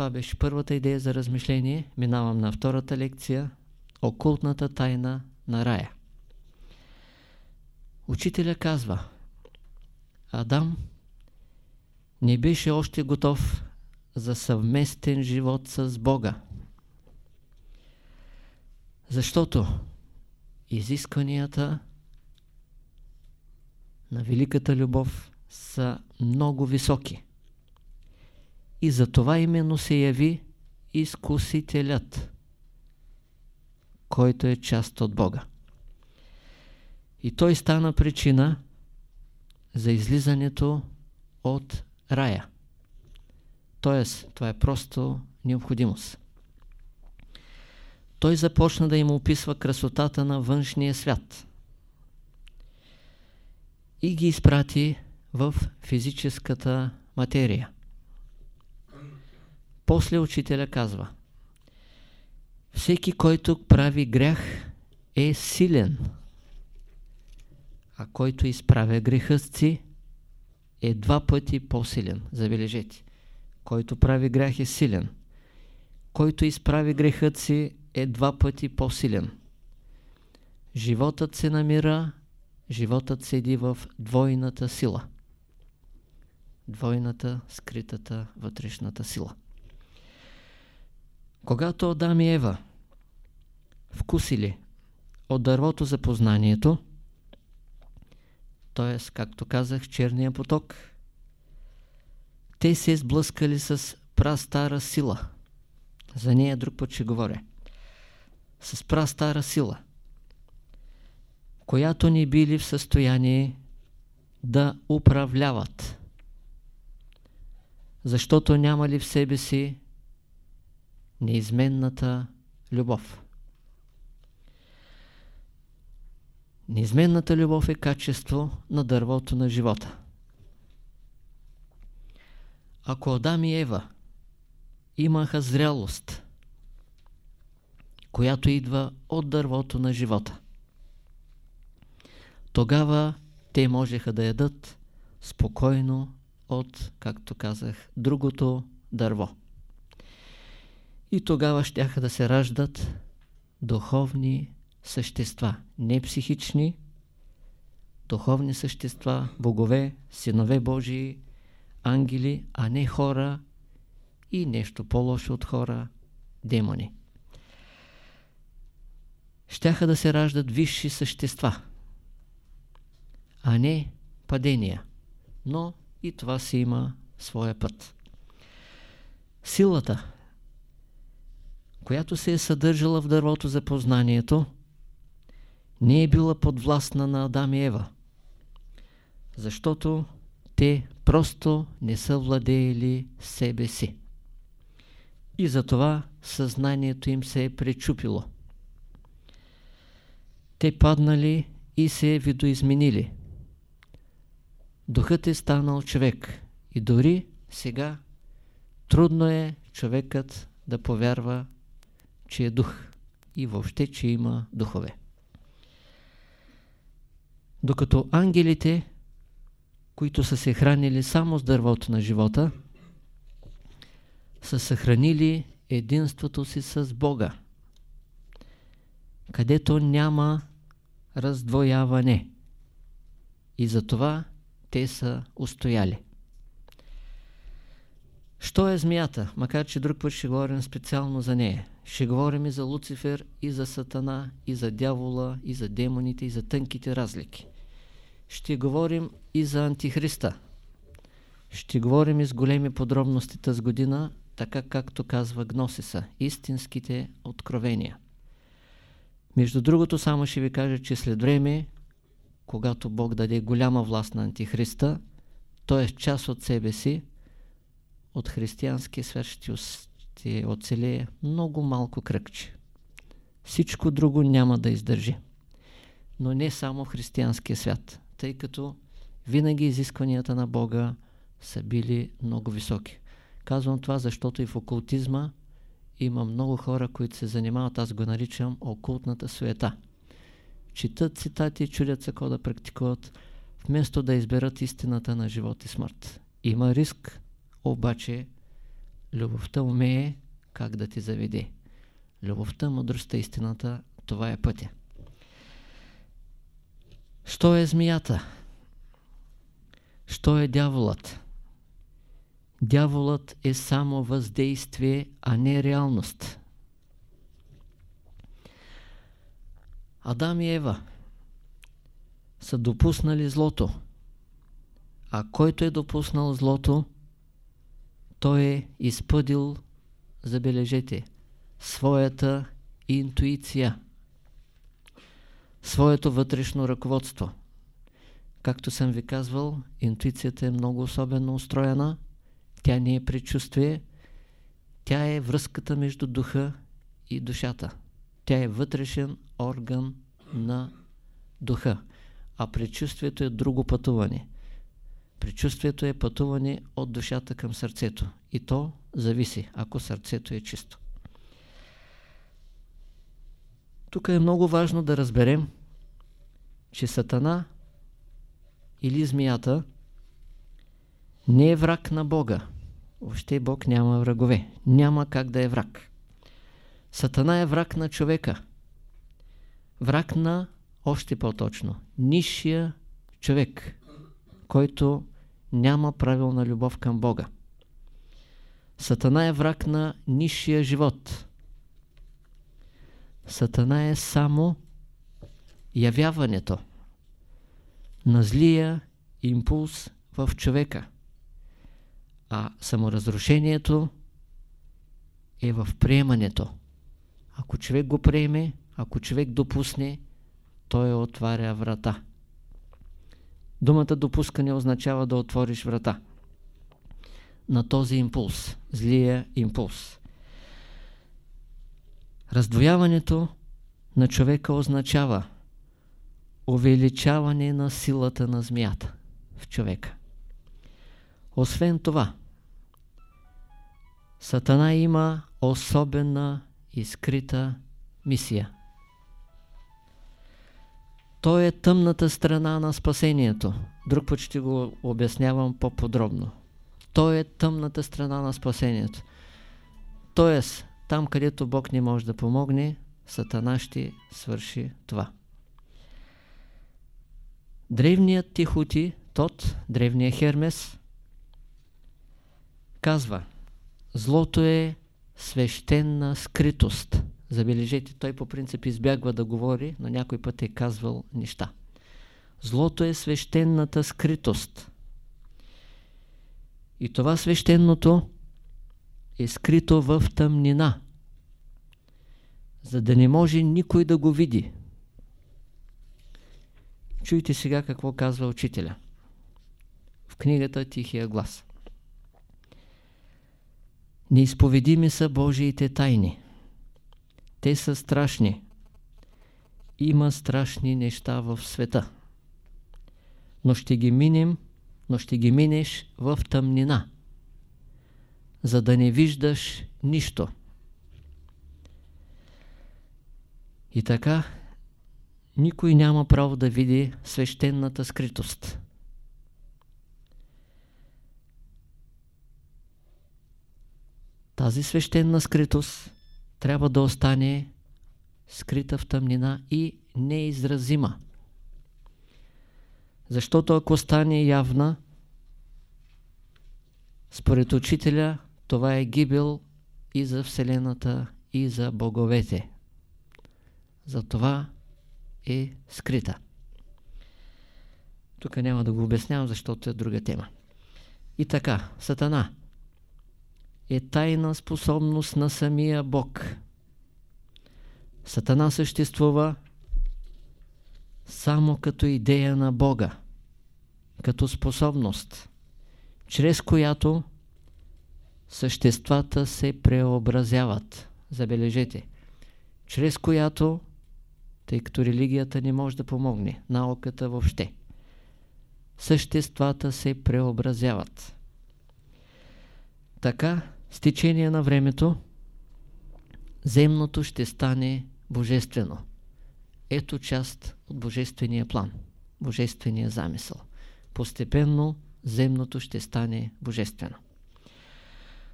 Това беше първата идея за размишление. Минавам на втората лекция. Окултната тайна на рая. Учителя казва, Адам не беше още готов за съвместен живот с Бога. Защото изискванията на великата любов са много високи. И за това именно се яви изкусителят, който е част от Бога. И той стана причина за излизането от рая. Тоест, това е просто необходимост. Той започна да им описва красотата на външния свят и ги изпрати в физическата материя. После учителя казва Всеки, който прави грях, е силен, а който изправя греха си, е два пъти по-силен. Забележете. Който прави грях е силен. Който изправи грехът си е два пъти по-силен. Животът се намира, животът седи в двойната сила. Двойната, скритата, вътрешната сила. Когато Адам и Ева вкусили от дървото за познанието, т.е. както казах, черния поток, те се сблъскали с прастара сила. За нея друг път ще говоря. С прастара сила, която ни били в състояние да управляват. Защото нямали в себе си неизменната любов. Неизменната любов е качество на дървото на живота. Ако Адам и Ева имаха зрялост, която идва от дървото на живота, тогава те можеха да ядат спокойно от, както казах, другото дърво. И тогава щяха да се раждат духовни същества, не психични, духовни същества, богове, синове Божии, ангели, а не хора и нещо по-лошо от хора, демони. Щяха да се раждат висши същества, а не падения. Но и това си има своя път. Силата, която се е съдържала в дървото за познанието, не е била подвластна на Адам и Ева, защото те просто не са владеели себе си. И затова съзнанието им се е пречупило. Те паднали и се видоизменили. Духът е станал човек и дори сега трудно е човекът да повярва, че е дух и въобще, че има духове. Докато ангелите, които са се хранили само с дървото на живота, са съхранили единството си с Бога, където няма раздвояване. И затова те са устояли. Що е змията? Макар, че друг път ще говорим специално за нея. Ще говорим и за Луцифер, и за Сатана, и за дявола, и за демоните, и за тънките разлики. Ще говорим и за Антихриста. Ще говорим и с големи подробности тази година, така както казва Гносиса, истинските откровения. Между другото, само ще ви кажа, че след време, когато Бог даде голяма власт на Антихриста, т.е. част от себе си, от християнския свят ще, оцелее много малко кръгче. Всичко друго няма да издържи. Но не само християнския свят, тъй като винаги изискванията на Бога са били много високи. Казвам това, защото и в окултизма има много хора, които се занимават, аз го наричам окултната суета. Читат цитати, чудят се какво да практикуват, вместо да изберат истината на живот и смърт. Има риск, обаче любовта умее как да ти заведе. Любовта, мъдростта, истината, това е пътя. Що е змията? Що е дяволът? Дяволът е само въздействие, а не реалност. Адам и Ева са допуснали злото. А който е допуснал злото, той е изпъдил, забележете, своята интуиция, своето вътрешно ръководство. Както съм ви казвал, интуицията е много особено устроена, тя не е предчувствие, тя е връзката между духа и душата. Тя е вътрешен орган на духа, а предчувствието е друго пътуване. Предчувствието е пътуване от душата към сърцето и то зависи, ако сърцето е чисто. Тук е много важно да разберем, че Сатана или змията не е враг на Бога. Въобще Бог няма врагове. Няма как да е враг. Сатана е враг на човека. Враг на, още по-точно, нисшия човек, който няма правилна любов към Бога. Сатана е враг на нисшия живот. Сатана е само явяването на злия импулс в човека. А саморазрушението е в приемането. Ако човек го приеме, ако човек допусне, той отваря врата. Думата допускане означава да отвориш врата на този импулс, злия импулс. Раздвояването на човека означава увеличаване на силата на змията в човека. Освен това, Сатана има особена изкрита мисия. Той е тъмната страна на спасението. Друг път ще го обяснявам по-подробно. Той е тъмната страна на спасението. Тоест, там където Бог не може да помогне, Сатана ще свърши това. Древният Тихоти, тот, древният Хермес, казва, злото е свещена скритост. Забележете, той по принцип избягва да говори, но някой път е казвал неща. Злото е свещената скритост. И това свещеното е скрито в тъмнина, за да не може никой да го види. Чуйте сега какво казва учителя в книгата Тихия глас. Неизповедими са Божиите тайни. Те са страшни. Има страшни неща в света. Но ще ги минем, но ще ги минеш в тъмнина, за да не виждаш нищо. И така, никой няма право да види свещената скритост. Тази свещена скритост трябва да остане скрита в тъмнина и неизразима. Защото ако стане явна, според учителя, това е гибел и за Вселената, и за боговете. Затова е скрита. Тук няма да го обяснявам, защото е друга тема. И така, Сатана е тайна способност на самия Бог. Сатана съществува само като идея на Бога, като способност, чрез която съществата се преобразяват. Забележете, чрез която, тъй като религията не може да помогне, науката въобще, съществата се преобразяват. Така, с течение на времето земното ще стане божествено. Ето част от божествения план, божествения замисъл. Постепенно земното ще стане божествено.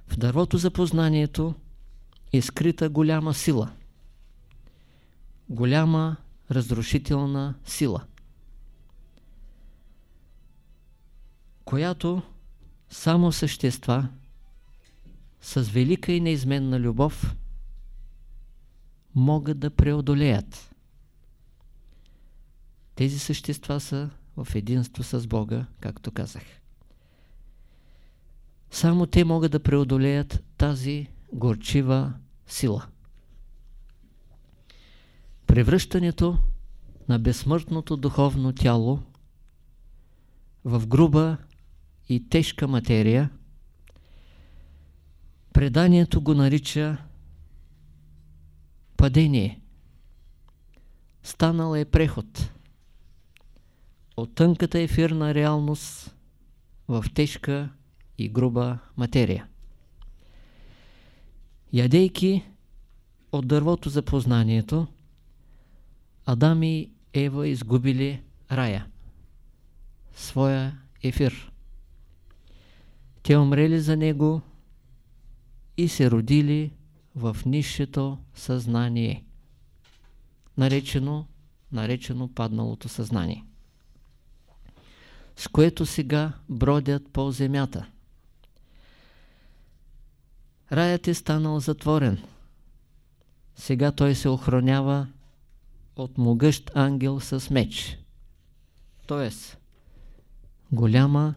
В дървото за познанието е скрита голяма сила. Голяма разрушителна сила. Която само същества с велика и неизменна любов могат да преодолеят. Тези същества са в единство с Бога, както казах. Само те могат да преодолеят тази горчива сила. Превръщането на безсмъртното духовно тяло в груба и тежка материя, преданието го нарича падение. Станал е преход от тънката ефирна реалност в тежка и груба материя. Ядейки от дървото за познанието, Адам и Ева изгубили рая, своя ефир. Те умрели за него и се родили в нишето съзнание, наречено, наречено падналото съзнание, с което сега бродят по земята. Раят е станал затворен. Сега той се охранява от могъщ ангел с меч. Тоест, голяма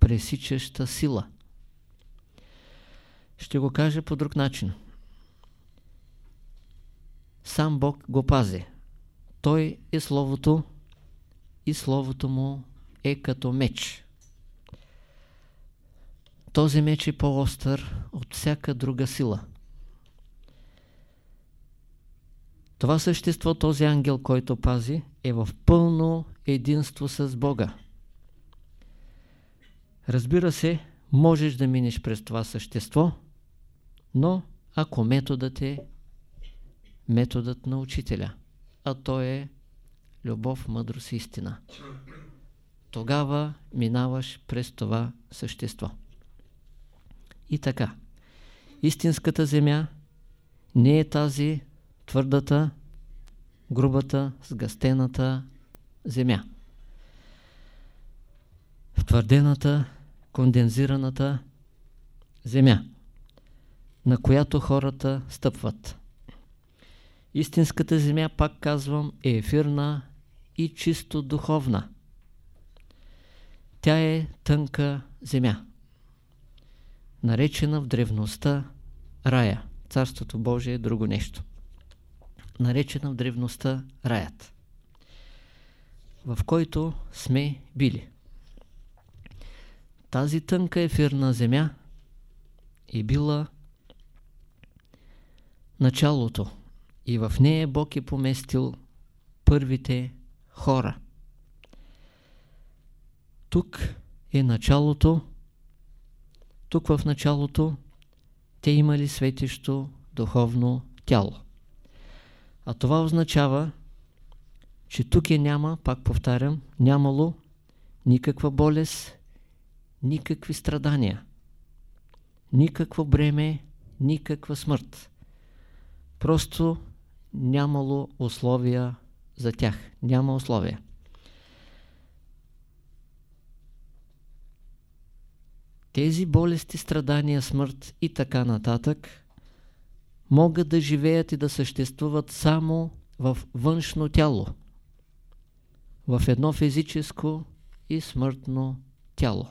пресичаща сила. Ще го кажа по друг начин. Сам Бог го пази. Той е Словото и Словото му е като меч. Този меч е по-остър от всяка друга сила. Това същество, този ангел, който пази, е в пълно единство с Бога. Разбира се, можеш да минеш през това същество, но ако методът е методът на учителя, а то е любов, мъдрост и истина, тогава минаваш през това същество. И така, истинската земя не е тази твърдата, грубата, сгъстената земя. Втвърдената, кондензираната земя, на която хората стъпват. Истинската земя, пак казвам, е ефирна и чисто духовна. Тя е тънка земя, наречена в древността рая. Царството Божие е друго нещо наречена в древността раят, в който сме били. Тази тънка ефирна земя е била началото и в нея Бог е поместил първите хора. Тук е началото, тук в началото те имали светещо духовно тяло. А това означава, че тук е няма, пак повтарям, нямало никаква болест, никакви страдания, никакво бреме, никаква смърт. Просто нямало условия за тях. Няма условия. Тези болести, страдания, смърт и така нататък могат да живеят и да съществуват само в външно тяло, в едно физическо и смъртно тяло.